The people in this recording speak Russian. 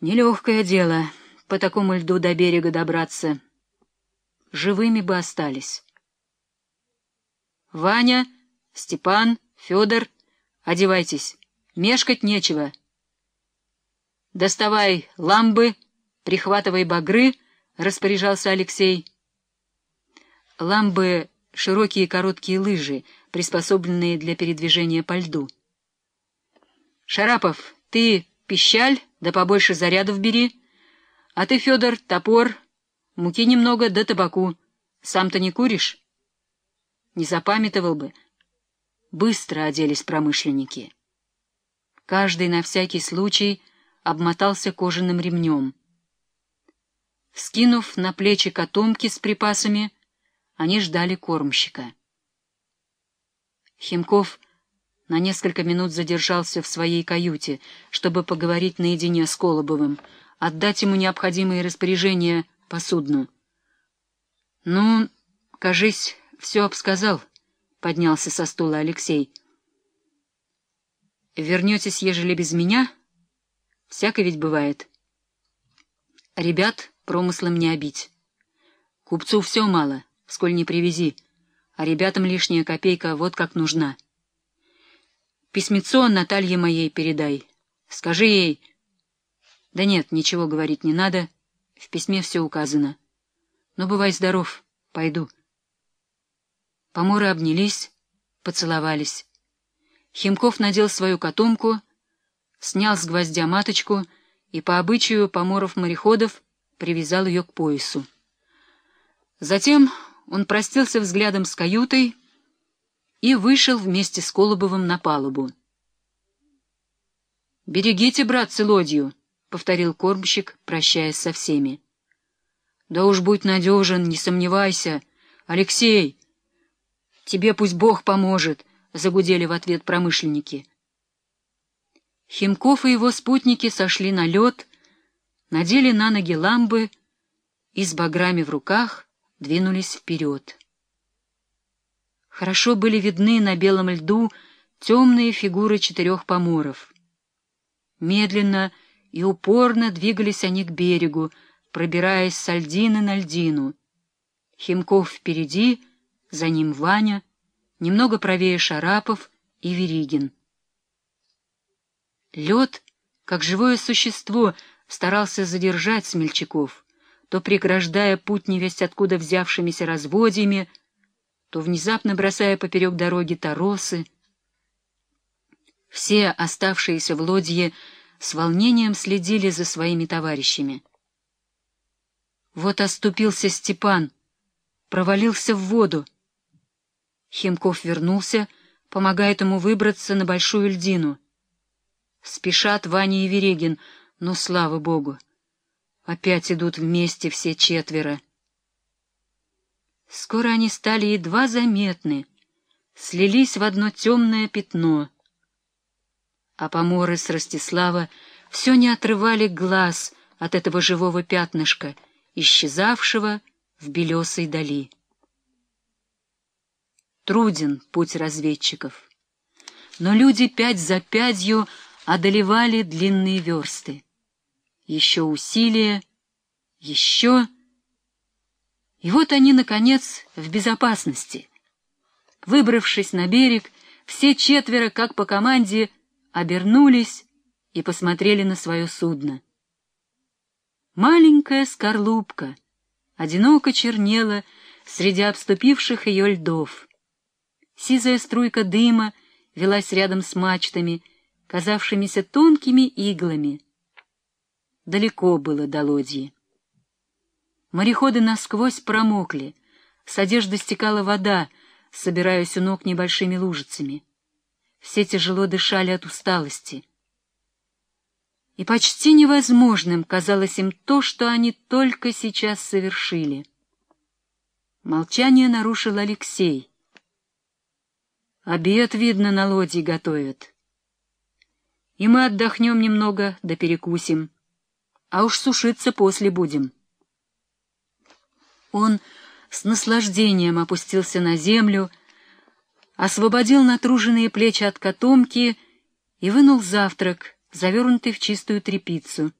Нелегкое дело по такому льду до берега добраться. Живыми бы остались. Ваня, Степан, Федор, одевайтесь, мешкать нечего. Доставай ламбы, прихватывай багры, — распоряжался Алексей. Ламбы — широкие короткие лыжи, приспособленные для передвижения по льду. Шарапов, ты пищаль, да побольше зарядов бери. А ты, Федор, топор, муки немного да табаку. Сам-то не куришь? Не запамятовал бы. Быстро оделись промышленники. Каждый на всякий случай обмотался кожаным ремнем. Скинув на плечи котомки с припасами, они ждали кормщика. Химков на несколько минут задержался в своей каюте, чтобы поговорить наедине с Колобовым, отдать ему необходимые распоряжения по судну. — Ну, кажись, все обсказал, — поднялся со стула Алексей. — Вернетесь, ежели без меня? Всяко ведь бывает. Ребят промыслом не обить. Купцу все мало, сколь не привези, а ребятам лишняя копейка вот как нужна. — Письмецо Наталье моей передай. Скажи ей... Да нет, ничего говорить не надо. В письме все указано. Ну, бывай здоров, пойду. Поморы обнялись, поцеловались. Химков надел свою котомку, снял с гвоздя маточку и по обычаю поморов-мореходов привязал ее к поясу. Затем он простился взглядом с каютой, и вышел вместе с Колобовым на палубу. «Берегите, братцы, лодью!» — повторил кормщик, прощаясь со всеми. «Да уж будь надежен, не сомневайся. Алексей!» «Тебе пусть Бог поможет!» — загудели в ответ промышленники. Химков и его спутники сошли на лед, надели на ноги ламбы и с баграми в руках двинулись вперед. Хорошо были видны на белом льду темные фигуры четырех поморов. Медленно и упорно двигались они к берегу, пробираясь с льдины на льдину. Химков впереди, за ним Ваня, немного правее Шарапов и Веригин. Лед, как живое существо, старался задержать смельчаков, то преграждая путь невесть откуда взявшимися разводьями, то внезапно бросая поперек дороги торосы. Все оставшиеся в лодье с волнением следили за своими товарищами. Вот оступился Степан, провалился в воду. Химков вернулся, помогает ему выбраться на большую льдину. Спешат Ваня и Верегин, но, слава богу, опять идут вместе все четверо. Скоро они стали едва заметны, слились в одно темное пятно. А поморы с Ростислава все не отрывали глаз от этого живого пятнышка, исчезавшего в белесой дали. Труден путь разведчиков, но люди пять за пятью одолевали длинные версты. Еще усилие, еще... И вот они, наконец, в безопасности. Выбравшись на берег, все четверо, как по команде, обернулись и посмотрели на свое судно. Маленькая скорлупка одиноко чернела среди обступивших ее льдов. Сизая струйка дыма велась рядом с мачтами, казавшимися тонкими иглами. Далеко было до лодьи. Мореходы насквозь промокли, с одежды стекала вода, собираясь у ног небольшими лужицами. Все тяжело дышали от усталости. И почти невозможным казалось им то, что они только сейчас совершили. Молчание нарушил Алексей. Обед, видно, на лодье готовят. И мы отдохнем немного, да перекусим. А уж сушиться после будем. Он с наслаждением опустился на землю, освободил натруженные плечи от котомки и вынул завтрак, завернутый в чистую тряпицу.